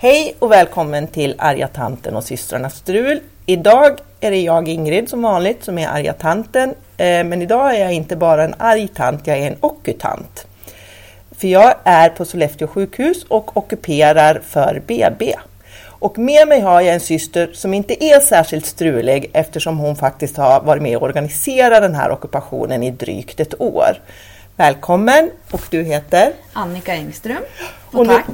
Hej och välkommen till Arga tanten och systrarna Strul. Idag är det jag Ingrid som vanligt som är arga tanten. Eh, men idag är jag inte bara en arg tant, jag är en ockutant. För jag är på Sollefteå sjukhus och ockuperar för BB. Och med mig har jag en syster som inte är särskilt strulig eftersom hon faktiskt har varit med och organiserat den här ockupationen i drygt ett år. Välkommen! Och du heter? Annika Engström. Och, Och nu, tack.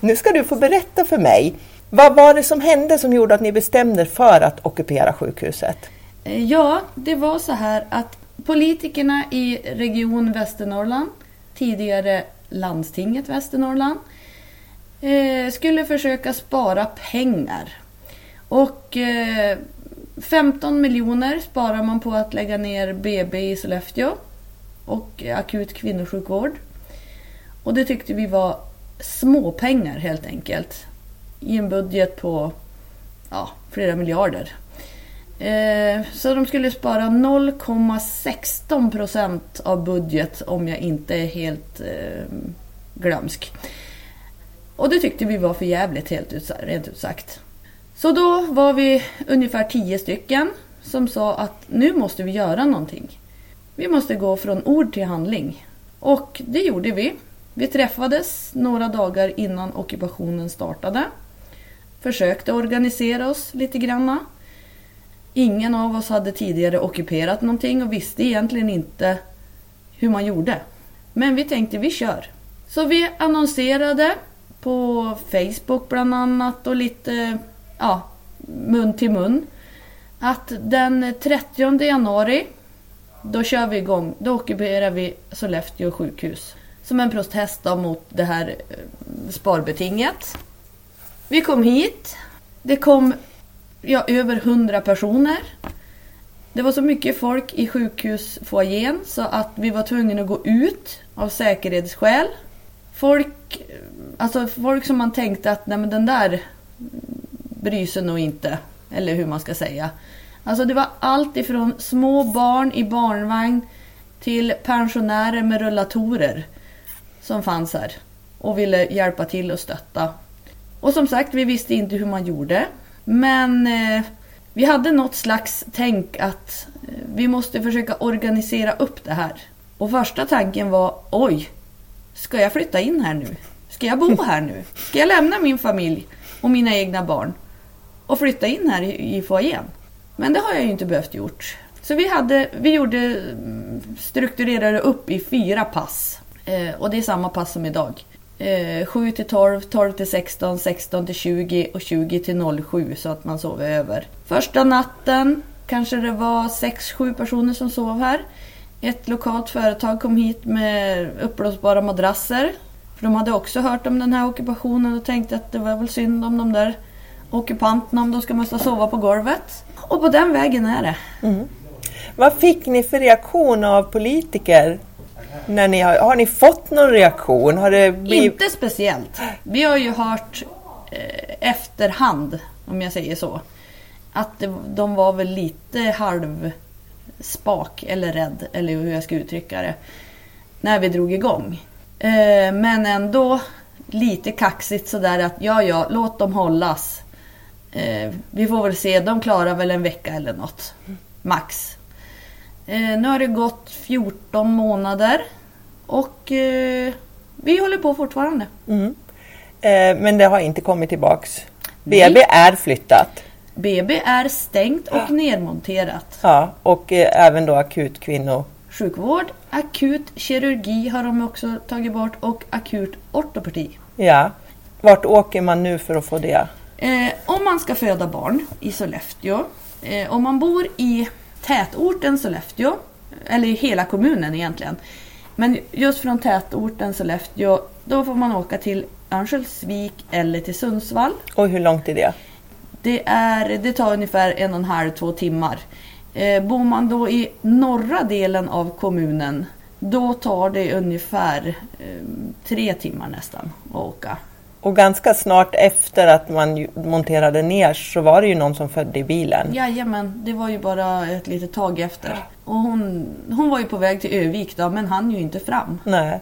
nu ska du få berätta för mig. Vad var det som hände som gjorde att ni bestämde er för att ockupera sjukhuset? Eh, Ja, det var så här att politikerna i Region Västernorrland, tidigare landstinget Västernorrland, eh, skulle försöka spara pengar. Och eh, 15 miljoner sparar man på att lägga ner BB i Sollefteå och akut kvinnosjukvård. Och det tyckte vi var småpengar helt enkelt. I en budget på ja, flera miljarder. Eh, så de skulle spara 0,16 procent av budget om jag inte är helt eh, glömsk. Och det tyckte vi var för jävligt helt ut, rent ut sagt. Så då var vi ungefär 10 stycken som sa att nu måste vi göra någonting. Vi måste gå från ord till handling. Och det gjorde vi. Vi träffades några dagar innan ockupationen startade. Försökte organisera oss lite granna. Ingen av oss hade tidigare ockuperat någonting och visste egentligen inte hur man gjorde. Men vi tänkte vi kör. Så vi annonserade på Facebook bland annat och lite ja, mun till mun. Att den 30 januari då kör vi igång. Då ockuperar vi Sollefteå sjukhus. Som en protest mot det här eh, sparbetinget. Vi kom hit. Det kom ja, över 100 personer. Det var så mycket folk i sjukhusfoajén så att vi var tvungna att gå ut av säkerhetsskäl. Folk, eh, alltså folk som man tänkte att nej men den där bryr sig nog inte. Eller hur man ska säga. Alltså det var allt ifrån små barn i barnvagn till pensionärer med rullatorer som fanns här och ville hjälpa till och stötta. Och som sagt, vi visste inte hur man gjorde. Men eh, vi hade något slags tänk att eh, vi måste försöka organisera upp det här. Och första tanken var, oj, ska jag flytta in här nu? Ska jag bo här nu? Ska jag lämna min familj och mina egna barn och flytta in här i, i foajén? Men det har jag ju inte behövt gjort. Så vi, hade, vi gjorde, strukturerade upp i fyra pass. Eh, och det är samma pass som idag. Eh, 7 till 12, 12 till 16, 16 till 20 och 20 till 07 så att man sover över. Första natten kanske det var 6-7 personer som sov här. Ett lokalt företag kom hit med uppblåsbara madrasser. För de hade också hört om den här ockupationen och tänkte att det var väl synd om de där ockupanterna om de ska måste sova på golvet. Och på den vägen är det. Vad fick ni för reaktion av politiker? När ni har, har ni fått någon reaktion? Har det blivit... Inte speciellt. Vi har ju hört eh, efterhand, om jag säger så, att det, de var väl lite halv spak eller rädd, eller hur jag ska uttrycka det, när vi drog igång. Eh, men ändå lite kaxigt sådär att ja, ja, låt dem hållas. Eh, vi får väl se, de klarar väl en vecka eller något. Max. Eh, nu har det gått 14 månader och eh, vi håller på fortfarande. Mm. Eh, men det har inte kommit tillbaks. Nej. BB är flyttat. BB är stängt och nedmonterat. Ja, och eh, även då akut kvinno... Sjukvård, akut kirurgi har de också tagit bort och akut ortopedi. Ja. Vart åker man nu för att få det? Eh, om man ska föda barn i Sollefteå, eh, om man bor i tätorten Sollefteå, eller i hela kommunen egentligen, men just från tätorten Sollefteå, då får man åka till Örnsköldsvik eller till Sundsvall. Och hur långt är det? Det, är, det tar ungefär en och en halv, två timmar. Eh, bor man då i norra delen av kommunen, då tar det ungefär eh, tre timmar nästan att åka. Och ganska snart efter att man monterade ner så var det ju någon som födde i bilen. Jajamän, det var ju bara ett litet tag efter. Och hon, hon var ju på väg till Övik då, men hann ju inte fram. Nej.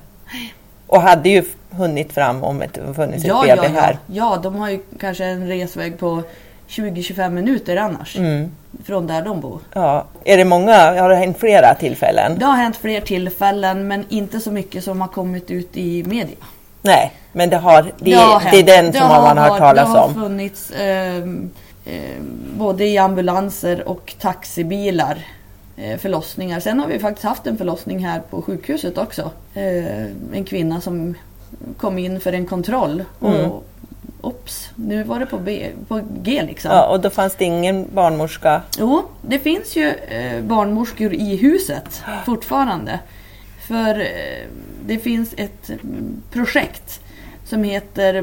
Och hade ju hunnit fram om det funnits Ja, ett ja, BB ja. här. ja, de har ju kanske en resväg på 20-25 minuter annars. Mm. Från där de bor. Ja. Är det många, har det hänt flera tillfällen? Det har hänt fler tillfällen men inte så mycket som har kommit ut i media. Nej, men det, har, det, har det är den Det som har man har hört talas Det har om. funnits ehm, ehm, både i ambulanser och taxibilar eh, förlossningar. Sen har vi faktiskt haft en förlossning här på sjukhuset också. Eh, en kvinna som kom in för en kontroll. Och, Mm. Ops, nu var det på, B, på G liksom. Ja, och då fanns det ingen barnmorska. Jo, det finns ju eh, barnmorskor i huset fortfarande. För eh, det finns ett mm, projekt som heter,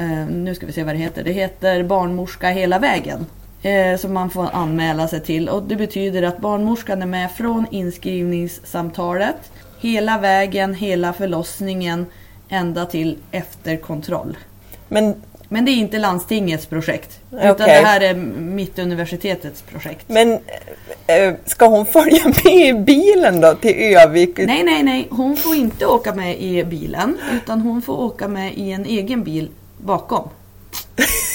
eh, nu ska vi se vad det heter, det heter Barnmorska hela vägen. Eh, som man får anmäla sig till och det betyder att barnmorskan är med från inskrivningssamtalet hela vägen, hela förlossningen ända till efterkontroll. Men, men det är inte landstingets projekt. Utan det här är Mittuniversitetets projekt. men eh, ska hon följa med i bilen då till Övik? Nej, nej, nej. Hon får inte åka med i bilen. Utan hon får åka med i en egen bil bakom.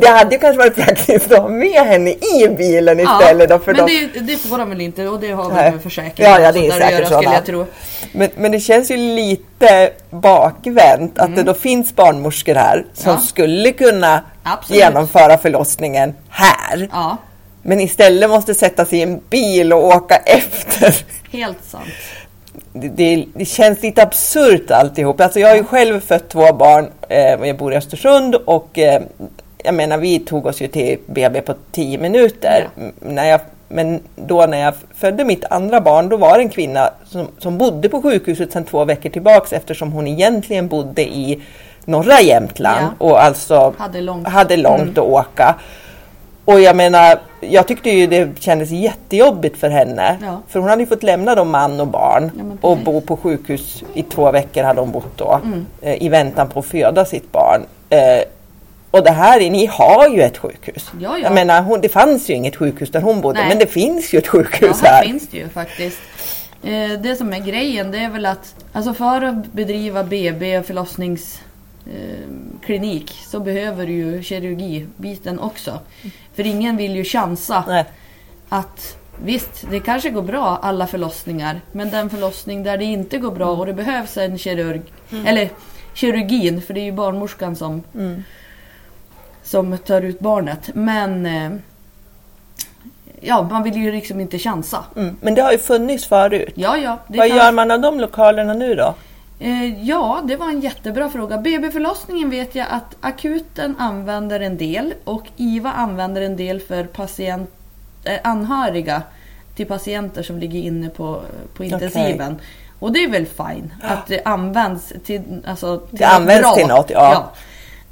Det hade ju kanske varit praktiskt att ha med henne i bilen istället. då, för men de... det, det får de väl inte och det har väl med försäkring Ja, ja, det är där att säkert göra, skulle jag tro. Men, men det känns ju lite bakvänt att det då finns barnmorskor här som Mm. Ja. skulle kunna Absolut. genomföra förlossningen här. Ja, Men istället måste sätta sig i en bil och åka efter. helt sant. Det, det, det känns lite absurt alltihop. Alltså jag har ju själv fött två barn. Eh, jag bor i Östersund och eh, jag menar vi tog oss ju till BB på 10 minuter. Ja. När jag, men då när jag födde mitt andra barn då var det en kvinna som, som bodde på sjukhuset sedan två veckor tillbaks eftersom hon egentligen bodde i norra Jämtland Ja. och alltså Hade långt. hade långt Mm. att åka. Och jag menar, jag tyckte ju det kändes jättejobbigt för henne. Ja. För hon hade ju fått lämna då man och barn Ja, och bo på sjukhus i två veckor hade hon bott då. Mm. Eh, I väntan på att föda sitt barn. Eh, och det här, är- ni har ju ett sjukhus. Ja, ja. Jag menar, hon, det fanns ju inget sjukhus där hon bodde, Nej. men det finns ju ett Ja, sjukhus här här. finns det ju faktiskt. Eh, det som är grejen det är väl att alltså för att bedriva BB och förlossningsklinik så behöver du ju kirurgibiten också. För ingen vill ju chansa Nej. att visst, det kanske går bra alla förlossningar. Men den förlossning där det inte går bra och det behövs en kirurg, eller kirurgin, för det är ju barnmorskan som, Mm. Som tar ut barnet. Men eh, ja, man vill ju liksom inte chansa. Mm. Men det har ju funnits förut. Ja, ja. Vad kan- gör man av de lokalerna nu då? Eh, ja, det var en jättebra fråga. BB-förlossningen vet jag att akuten använder en del och IVA använder en del för patient, eh, anhöriga till patienter som ligger inne på, på intensiven. Och det är väl fine att det används till, alltså, till Det används bra. till något, ja.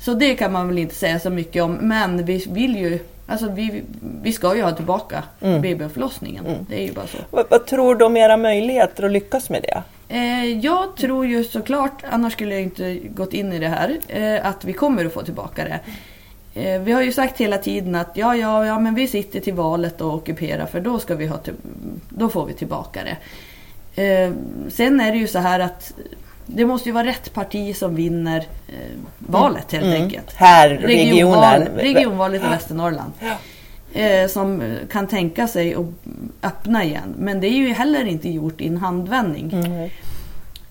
Så det kan man väl inte säga så mycket om. Men vi vill ju, alltså vi, vi ska ju ha tillbaka Mm. BB-förlossningen. Det är ju bara så. Vad, vad tror du om era möjligheter att lyckas med det? Eh, jag tror ju såklart, annars skulle jag inte gått in i det här, eh, att vi kommer att få tillbaka det. Eh, vi har ju sagt hela tiden att ja, ja, ja, men vi sitter till valet och ockuperar för då, ska vi ha till, då får vi tillbaka det. Eh, sen är det ju så här att det måste ju vara rätt parti som vinner eh, valet helt Mm. enkelt. Här, Regionval, regionen. regionvalet i Västernorrland. Eh, som kan tänka sig att öppna igen. Men det är ju heller inte gjort i en handvändning. Mm.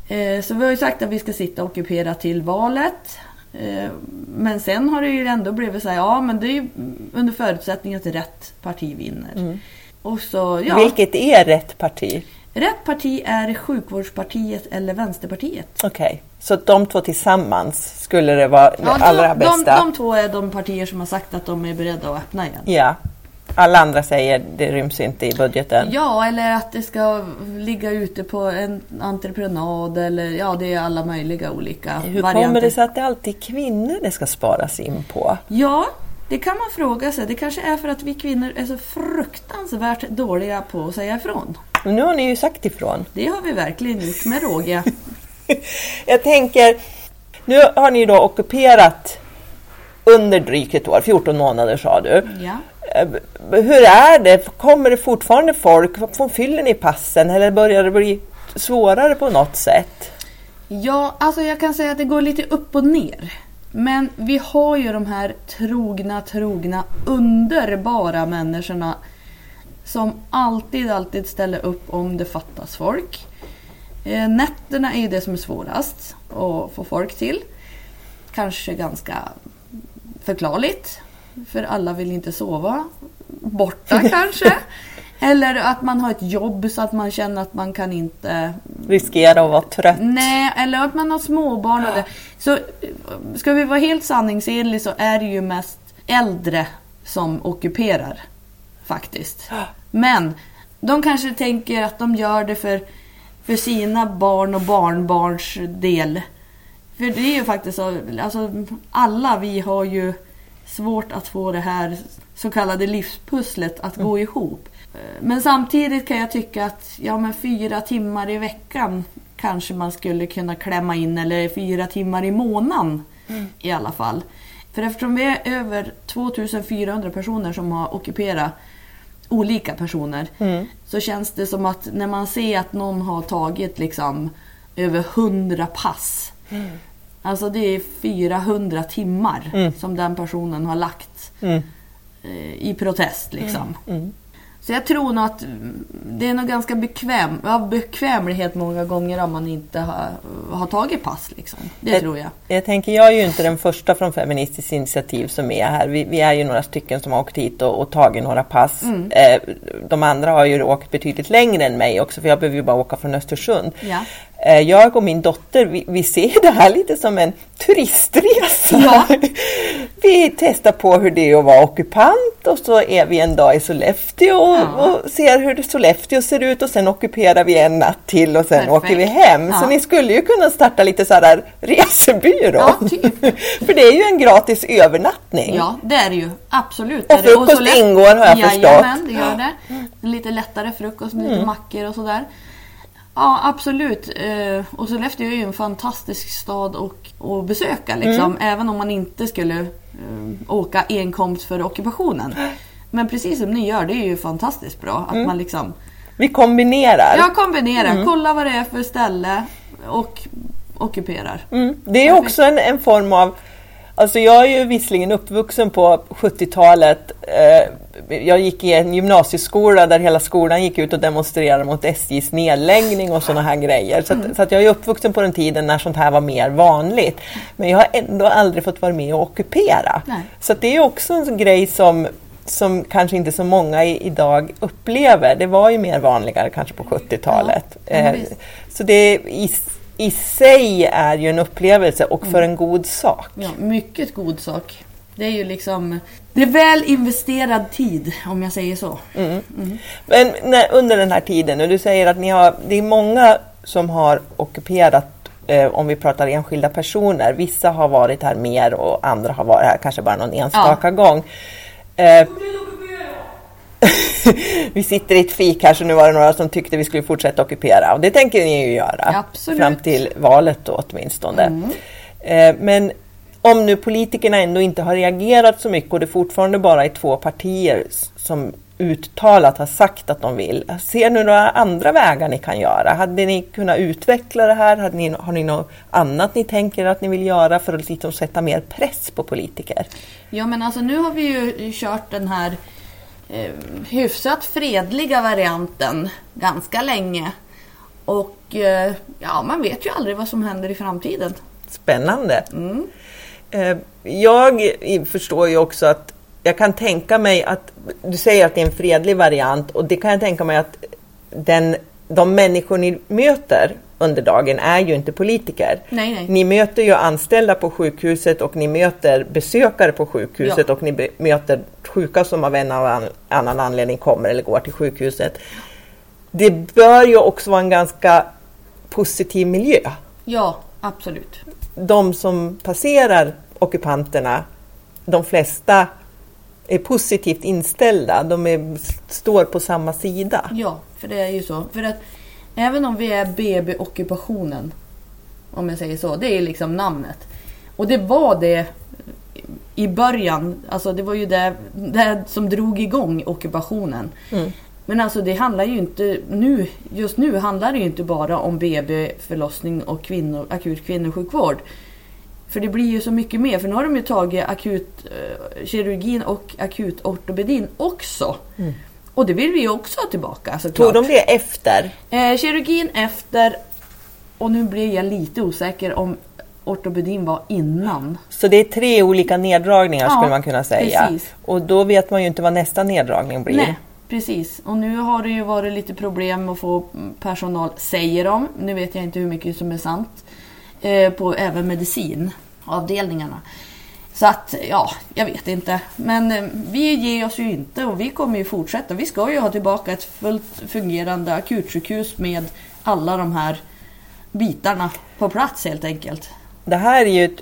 Eh, så vi har ju sagt att vi ska sitta och ockupera till valet. Eh, men sen har det ju ändå blivit så här, ja men det är ju under förutsättning att rätt parti vinner. Och så, ja, Vilket är rätt parti? Rätt parti är sjukvårdspartiet eller Vänsterpartiet. Okej, så att de två tillsammans skulle det vara det Ja, allra de, bästa? de, de två är de partier som har sagt att de är beredda att öppna igen. Ja. Alla andra säger det ryms inte i budgeten. Ja, eller att det ska ligga ute på en entreprenad eller ja, det är alla möjliga olika Hur varianter. kommer det sig att det alltid är kvinnor det ska sparas in på? Ja, det kan man fråga sig. Det kanske är för att vi kvinnor är så fruktansvärt dåliga på att säga ifrån. Men nu har ni ju sagt ifrån. Det har vi verkligen gjort med råge. Jag tänker, nu har ni då ockuperat under drygt ett år, 14 månader sa du. Ja. Eh, Hur är det? Kommer det fortfarande folk? Fyller ni passen eller börjar det bli svårare på något sätt? Ja, alltså jag kan säga att det går lite upp och ner. Men vi har ju de här trogna, trogna, underbara människorna som alltid, alltid ställer upp om det fattas folk. Eh, nätterna är ju det som är svårast att få folk till. Kanske ganska förklarligt. För alla vill inte sova borta kanske. Eller att man har ett jobb så att man känner att man kan inte... Riskera att vara trött. Nej, eller att man har småbarn och det. Så ska vi vara helt sanningsenliga så är det ju mest äldre som ockuperar. Faktiskt. Men de kanske tänker att de gör det för, för sina barn och barnbarns del. För det är ju faktiskt så, alltså alla vi har ju svårt att få det här så kallade livspusslet att gå ihop. Men samtidigt kan jag tycka att ja, men fyra timmar i veckan kanske man skulle kunna klämma in eller fyra timmar i månaden mm. i alla fall. För eftersom vi är över 2400 personer som har ockuperat olika personer mm. så känns det som att när man ser att någon har tagit liksom över 100 pass. Mm. Alltså det är 400 timmar mm. som den personen har lagt mm. eh, i protest liksom. Så jag tror nog att det är nog ganska bekväm, ja, bekvämlighet många gånger om man inte har, har tagit pass. Liksom. Det jag, tror jag. Jag tänker, jag är ju inte den första från Feministiskt initiativ som är här. Vi, vi är ju några stycken som har åkt hit och, och tagit några pass. Mm. Eh, de andra har ju åkt betydligt längre än mig också för jag behöver ju bara åka från Östersund. Ja. Eh, jag och min dotter, vi, vi, ser det här lite som en turistresa. Ja. Vi testar på hur det är att vara ockupant och så är vi en dag i Sollefteå ja. och ser hur Sollefteå ser ut och sen ockuperar vi en natt till och sen Perfekt. åker vi hem. Ja. Så ni skulle ju kunna starta lite så här resebyrå. Ja, typ. För det är ju en gratis övernattning. Ja, det är det ju. Absolut. Och frukost och ingår har jag förstått. Jajamän, det gör det. Lite lättare frukost lite mm. mackor och sådär. Ja absolut. Eh, och Sollefteå är ju en fantastisk stad att besöka. Liksom, mm. Även om man inte skulle eh, åka enkomt för ockupationen. Men precis som ni gör, det är ju fantastiskt bra. Att mm. man liksom... Vi kombinerar. Ja, kombinerar. Mm. Kolla vad det är för ställe och ockuperar. Mm. Det är också en, en form av Alltså jag är ju visserligen uppvuxen på 70-talet. Eh, jag gick i en gymnasieskola där hela skolan gick ut och demonstrerade mot SJs nedläggning och sådana här grejer. Så, att, mm. så att jag är uppvuxen på den tiden när sånt här var mer vanligt. Men jag har ändå aldrig fått vara med och ockupera. Nej. Så det är också en grej som som kanske inte så många i, idag upplever. Det var ju mer vanligare kanske på 70-talet. Ja, eh, så det i, i sig är ju en upplevelse och för mm. en god sak. Ja, mycket god sak. Det är ju liksom det är väl investerad tid om jag säger så. Mm. Mm. Men när, under den här tiden, och du säger att ni har, det är många som har ockuperat eh, om vi pratar enskilda personer. Vissa har varit här mer och andra har varit här kanske bara någon enstaka ja. gång. Eh, vi sitter i ett fik här så nu var det några som tyckte vi skulle fortsätta ockupera och det tänker ni ju göra. Absolut. Fram till valet då åtminstone. Mm. Eh, men om nu politikerna ändå inte har reagerat så mycket och det fortfarande bara är två partier som uttalat har sagt att de vill. Ser ni några andra vägar ni kan göra? Hade ni kunnat utveckla det här? Hade ni, har ni något annat ni tänker att ni vill göra för att liksom sätta mer press på politiker? Ja men alltså nu har vi ju kört den här eh, hyfsat fredliga varianten ganska länge. Och eh, ja, man vet ju aldrig vad som händer i framtiden. Spännande. Mm. Eh, jag förstår ju också att jag kan tänka mig att du säger att det är en fredlig variant och det kan jag tänka mig att den, de människor ni möter under dagen är ju inte politiker. Nej, nej. Ni möter ju anställda på sjukhuset och ni möter besökare på sjukhuset ja. och ni möter sjuka som av en eller annan anledning kommer eller går till sjukhuset. Det bör ju också vara en ganska positiv miljö. Ja, absolut. De som passerar ockupanterna, de flesta är positivt inställda. De är, står på samma sida. Ja, för det är ju så. För att Även om vi är BB-ockupationen, om jag säger så, det är liksom namnet. Och det var det i början, alltså det var ju det, det som drog igång ockupationen. Mm. Men alltså det handlar ju inte nu, just nu handlar det ju inte bara om BB, förlossning och kvinnor, akut kvinnosjukvård. För det blir ju så mycket mer. För nu har de ju tagit akut eh, och akut ortopedin också. Och det vill vi ju också ha tillbaka såklart. Tog de det efter? Eh, kirurgin efter och nu blir jag lite osäker om ortopedin var innan. Så det är tre olika neddragningar Ja, skulle man kunna säga. precis. Och då vet man ju inte vad nästa neddragning blir. Nej, precis. Och nu har det ju varit lite problem att få personal, säger de. Nu vet jag inte hur mycket som är sant. Eh, på även medicinavdelningarna. Så att, ja, jag vet inte. Men eh, vi ger oss ju inte och vi kommer ju fortsätta. Vi ska ju ha tillbaka ett fullt fungerande akutsjukhus med alla de här bitarna på plats helt enkelt. Det här är ju ett,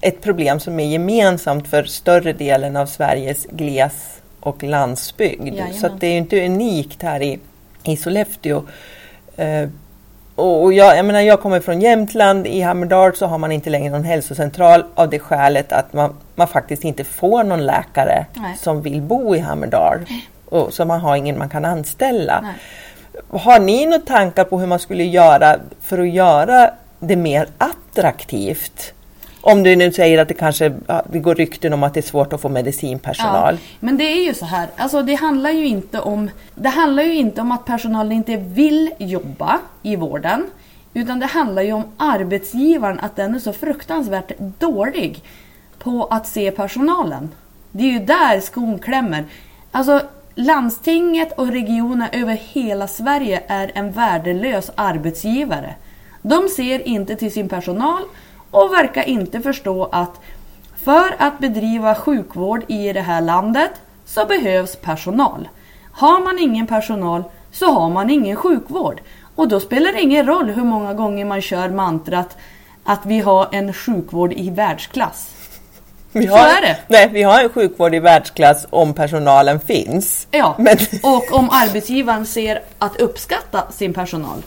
ett problem som är gemensamt för större delen av Sveriges gles och landsbygd. Jajamän. Så att det är ju inte unikt här i, i Sollefteå. Eh, och och jag, jag, menar, jag kommer från Jämtland. I Hammerdal så har man inte längre någon hälsocentral av det skälet att man, man faktiskt inte får någon läkare Nej. som vill bo i Hammerdal. Och, så man har ingen man kan anställa. Nej. Har ni några tankar på hur man skulle göra för att göra det mer attraktivt? Om du nu säger att det kanske det går rykten om att det är svårt att få medicinpersonal. Ja, men det är ju så här, alltså det handlar ju inte om Det handlar ju inte om att personalen inte vill jobba i vården. Utan det handlar ju om arbetsgivaren, att den är så fruktansvärt dålig på att se personalen. Det är ju där skon klämmer. Alltså landstinget och regioner över hela Sverige är en värdelös arbetsgivare. De ser inte till sin personal och verkar inte förstå att för att bedriva sjukvård i det här landet så behövs personal. Har man ingen personal så har man ingen sjukvård. Och då spelar det ingen roll hur många gånger man kör mantrat att vi har en sjukvård i världsklass. Vi Så är det. Nej, vi har en sjukvård i världsklass om personalen finns. Ja, Men, och om arbetsgivaren ser att uppskatta sin personal.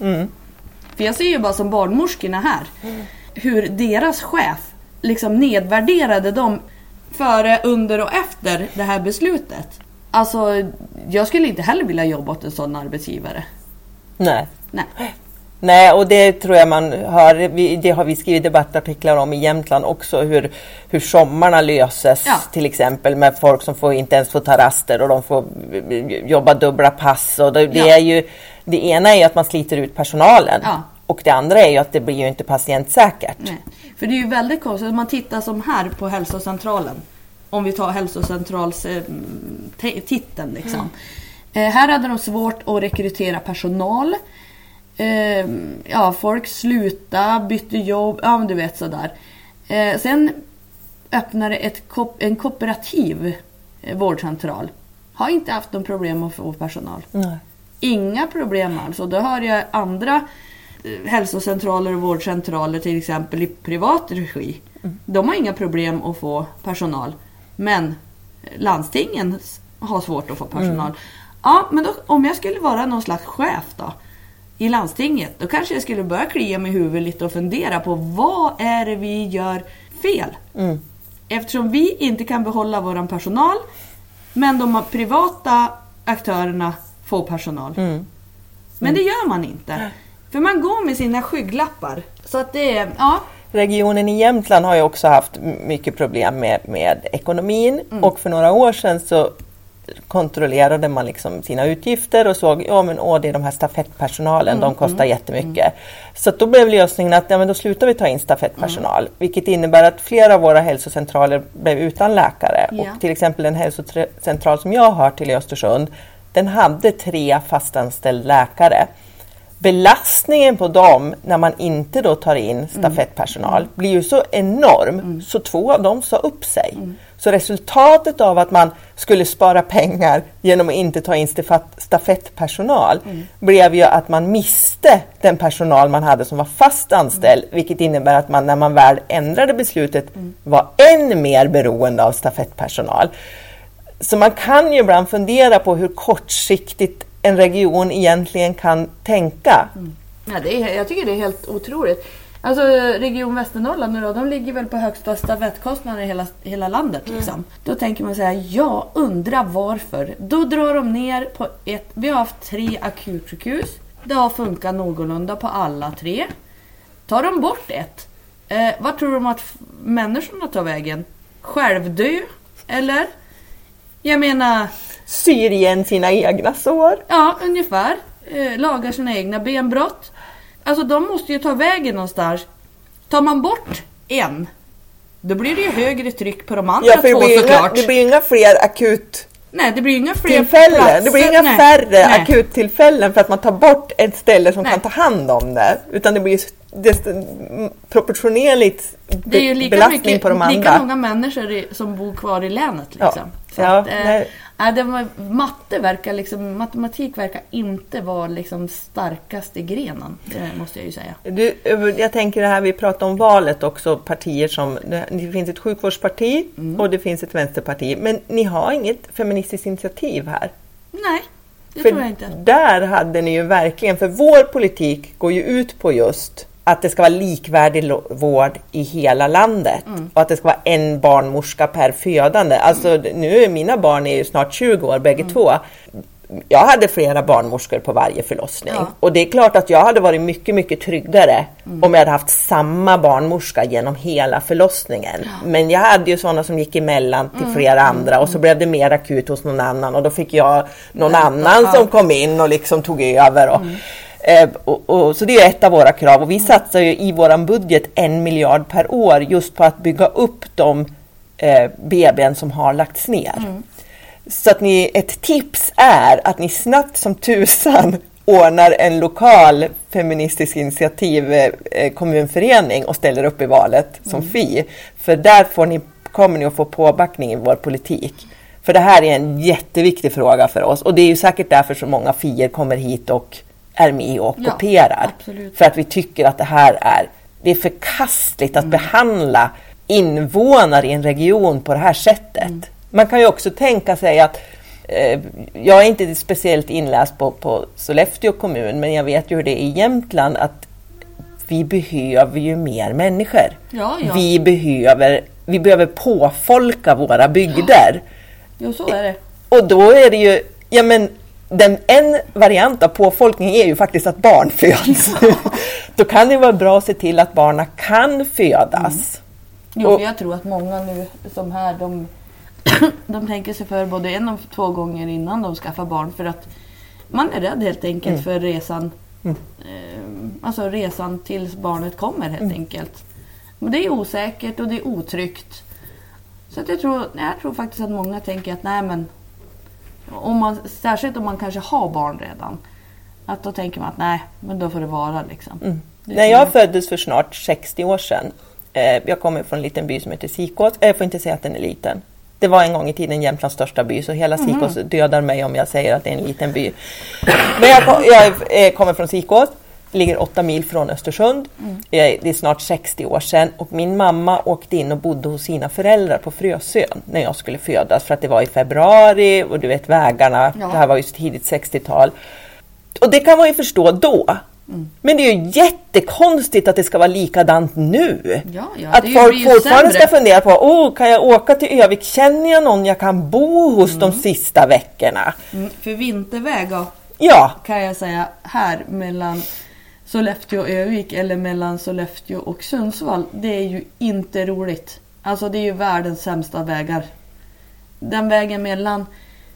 För jag ser ju bara som barnmorskorna här, hur deras chef liksom nedvärderade dem före, under och efter det här beslutet. Alltså, jag skulle inte heller vilja jobba åt en sån arbetsgivare. nej. Nej. Nej, och det tror jag man hör. Det har vi skrivit debattartiklar om i Jämtland också. Hur, hur sommarna löses Ja. till exempel med folk som får, inte ens får ta raster och de får eh, jobba dubbla pass. Och det, det, Ja. är ju, det ena är att man sliter ut personalen. Ja. Och det andra är ju att det blir ju inte patientsäkert. Nej. För det är ju väldigt konstigt, om man tittar som här på hälsocentralen. Om vi tar hälsocentralstiteln liksom. Eh, här hade de svårt att rekrytera personal. Eh, ja, folk slutade, bytte jobb, ja men du vet sådär. Eh, sen öppnade ett ko- en kooperativ eh, vårdcentral. Har inte haft någon problem att få personal. Nej. Inga problem alls. Och då har jag andra eh, hälsocentraler och vårdcentraler till exempel i privat regi. De har inga problem att få personal. Men landstingen har svårt att få personal. Ja, men då, om jag skulle vara någon slags chef då i landstinget. Då kanske jag skulle börja klia mig i huvudet lite och fundera på vad är det vi gör fel? Mm. Eftersom vi inte kan behålla våran personal men de privata aktörerna får personal. Mm. Men det gör man inte. För man går med sina skygglappar. Så att det ja. Regionen i Jämtland har ju också haft mycket problem med, med ekonomin Mm. och för några år sedan så kontrollerade man liksom sina utgifter och såg ja men åh, det är de här stafettpersonalen, Mm, de kostar jättemycket. Så att då blev lösningen att ja, men då slutar vi ta in stafettpersonal. Mm. Vilket innebär att flera av våra hälsocentraler blev utan läkare. Ja. Och till exempel en hälsocentral som jag har till i Östersund, den hade tre fastanställd läkare. Belastningen på dem när man inte då tar in stafettpersonal blir ju så enorm. Så två av dem sa upp sig. Så resultatet av att man skulle spara pengar genom att inte ta in stafett- stafettpersonal blev ju att man miste den personal man hade som var fast anställd vilket innebär att man när man väl ändrade beslutet var än mer beroende av stafettpersonal. Så man kan ju ibland fundera på hur kortsiktigt en region egentligen kan tänka. ja det är, jag tycker det är helt otroligt. Alltså Region Västernorrland nu då, de ligger väl på högsta stafettkostnader i hela, hela landet. Liksom. Då tänker man säga, jag undrar varför. Då drar de ner på ett, vi har haft tre akutsjukhus. Det har funkat någorlunda på alla tre. Tar de bort ett, eh, vad tror de att människorna tar vägen? Självdö? Eller? Jag menar, Syr igen sina egna sår. Ja, ungefär. Eh, lagar sina egna benbrott. Alltså de måste ju ta vägen någonstans. Tar man bort en, då blir det ju högre tryck på de andra Ja, för det två blir, ju inga, såklart. det blir ju inga fler akut Nej, det blir ju inga fler tillfällen. platser. Det blir inga Nej, färre nej. akuttillfällen för att man tar bort ett ställe som Nej. kan ta hand om det. Utan det blir ju proportionerligt Det är ju be- lika, belastning mycket, på de lika andra. många människor i, som bor kvar i länet. Ja. Liksom. Så Ja, att, eh, nej. det var, matte verkar liksom, matematik verkar inte vara liksom starkaste grenen. Det måste jag ju säga. Du, jag tänker det här vi pratade om valet också, partier som, det det finns ett sjukvårdsparti Mm. och det finns ett vänsterparti. Men ni har inget feministiskt initiativ här. Nej, det För tror jag inte. där hade ni ju verkligen, för vår politik går ju ut på just att det ska vara likvärdig vård i hela landet Mm. och att det ska vara en barnmorska per födande. Alltså nu är mina barn är ju snart 20 år bägge Mm. två. Jag hade flera barnmorskor på varje förlossning Ja. och det är klart att jag hade varit mycket, mycket tryggare Mm. om jag hade haft samma barnmorska genom hela förlossningen. Men jag hade ju sådana som gick emellan till Mm. flera andra och så blev det mer akut hos någon annan och då fick jag någon Vänta, annan ja. Mm. som kom in och liksom tog över. Och, och, och, så det är ett av våra krav och vi satsar ju i våran budget en miljard per år just på att bygga upp de eh, BBn som har lagts ner. Mm. Så att ni, ett tips är att ni snabbt som tusan ordnar en lokal feministisk initiativ eh, eh, kommunförening och ställer upp i valet som Mm. FI. För där får ni, kommer ni att få påbackning i vår politik. För det här är en jätteviktig fråga för oss och det är ju säkert därför så många FIer kommer hit och är med och Ja, ockuperar. absolut. För att vi tycker att det här är, det är förkastligt att behandla invånare i en region på det här sättet. Man kan ju också tänka sig att eh, jag är inte speciellt inläst på, på Sollefteå kommun, men jag vet ju hur det är i Jämtland att vi behöver ju mer människor. Ja, ja. Vi, behöver, vi behöver påfolka våra bygder. Jo, så är det. Och då är det ju, ja men den, en variant av påfolkning är ju faktiskt att barn föds. då kan det vara bra att se till att barnen kan födas. Jo, Och- för jag tror att många nu som här, de, de tänker sig för både en och två gånger innan de skaffar barn för att man är rädd helt enkelt Mm. för resan. Eh, alltså resan tills barnet kommer helt Mm. enkelt. Men det är osäkert och det är otryggt. Så att jag, tror, jag tror faktiskt att många tänker att nej men om man, särskilt om man kanske har barn redan. Att då tänker man att nej, men då får det vara liksom. Det Mm. När tror jag föddes för snart 60 år sedan, eh, jag kommer från en liten by som heter Sikås, Eh, jag får inte säga att den är liten. Det var en gång i tiden Jämtlands största by, så hela Sikås dödar mig om jag säger att det är en liten by. Men jag, kom, jag eh, kommer från Sikås, ligger åtta mil från Östersund. Är- Det är snart 60 år sedan och min mamma åkte in och bodde hos sina föräldrar på Frösön när jag skulle födas för att det var i februari och du vet vägarna, Ja. det här var ju tidigt 60-tal. Och det kan man ju förstå då. Men det är ju jättekonstigt att det ska vara likadant nu. Ja, ja, att folk fortfarande sämre. ska fundera på, oh, kan jag åka till Övik? Känner jag någon jag kan bo hos de sista veckorna? Mm, för vinterväg Ja, kan jag säga här mellan Sollefteå och Övik eller mellan Sollefteå och Sundsvall. Det är ju inte roligt. Alltså det är ju världens sämsta vägar. Den vägen mellan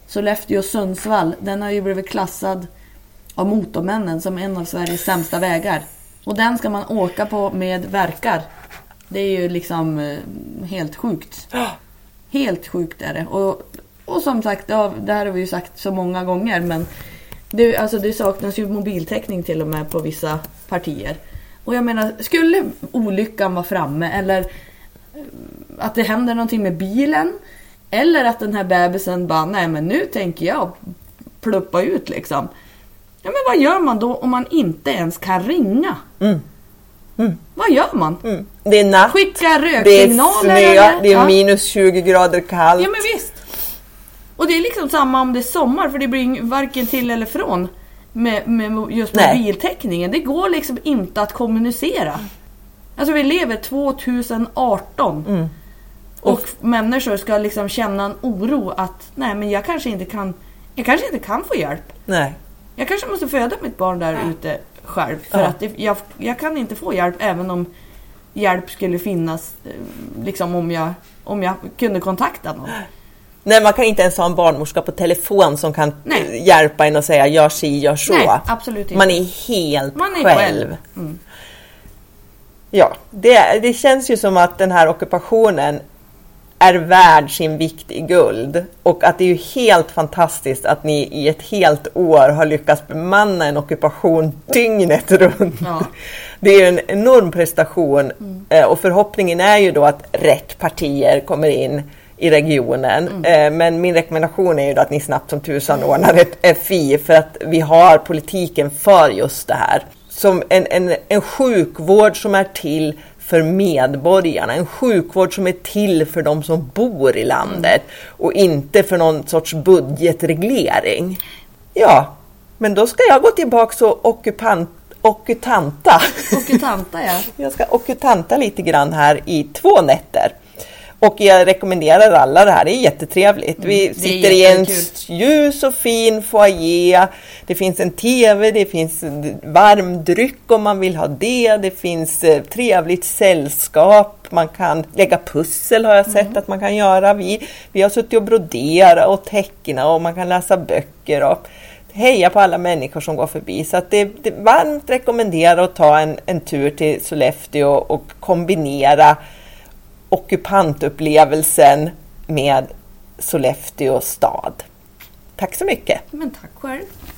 Sollefteå och Sundsvall, den har ju blivit klassad av Motormännen som en av Sveriges sämsta vägar. Och den ska man åka på med verkar. Det är ju liksom eh, helt sjukt. Helt sjukt är det. Och, och som sagt, ja, det här har vi ju sagt så många gånger men det, alltså det saknas ju mobiltäckning till och med på vissa partier. Och jag menar, skulle olyckan vara framme eller eh, att det händer någonting med bilen eller att den här bebisen bara, nej men nu tänker jag pluppa ut liksom. Ja men vad gör man då om man inte ens kan ringa? Mm. Vad gör man? mm. det är natt, Skicka det är röksignaler snö, det är Ja. minus 20 grader kallt. Ja men visst. Och det är liksom samma om det är sommar för det blir varken till eller från med, med just Nej. mobiltäckningen. Det går liksom inte att kommunicera. Alltså vi lever 2018. Mm. Och, människor ska liksom känna en oro att nej men jag kanske inte kan jag kanske inte kan få hjälp. Nej. Jag kanske måste föda mitt barn där ute själv. För Ja. att det, jag, jag kan inte få hjälp även om hjälp skulle finnas. eh, Liksom om jag, om jag kunde kontakta någon. Nej, man kan inte ens ha en barnmorska på telefon som kan Nej. hjälpa en och säga gör si, gör så. Nej, absolut inte. Man är helt Man är själv. själv. Mm. Ja, det, det känns ju som att den här ockupationen är värd sin vikt i guld och att det är ju helt fantastiskt att ni i ett helt år har lyckats bemanna en ockupation dygnet runt. Ja. Det är ju en enorm prestation eh, och förhoppningen är ju då att rätt partier kommer in i regionen. Eh, Men min rekommendation är ju då att ni snabbt som tusan ordnar ett FI för att vi har politiken för just det här. Som en, en, en sjukvård som är till för medborgarna, en sjukvård som är till för de som bor i landet och inte för någon sorts budgetreglering. Ja, men då ska jag gå tillbaka och ockupant, ockutanta. Och tanta ja. Jag ska ockutanta lite grann här i två nätter. Och jag rekommenderar alla det här, det är jättetrevligt. Vi Mm, är sitter i en ljus och fin foyer. Det finns en TV, det finns varm dryck om man vill ha det. Det finns eh, trevligt sällskap. Man kan lägga pussel har jag sett Mm. att man kan göra. Vi, vi har suttit och broderat och tecknat och man kan läsa böcker. Och, heja på alla människor som går förbi. Så att det, det varmt rekommenderar att ta en, en tur till Sollefteå och kombinera ockupantupplevelsen med Sollefteå stad. Tack så mycket! Men tack själv.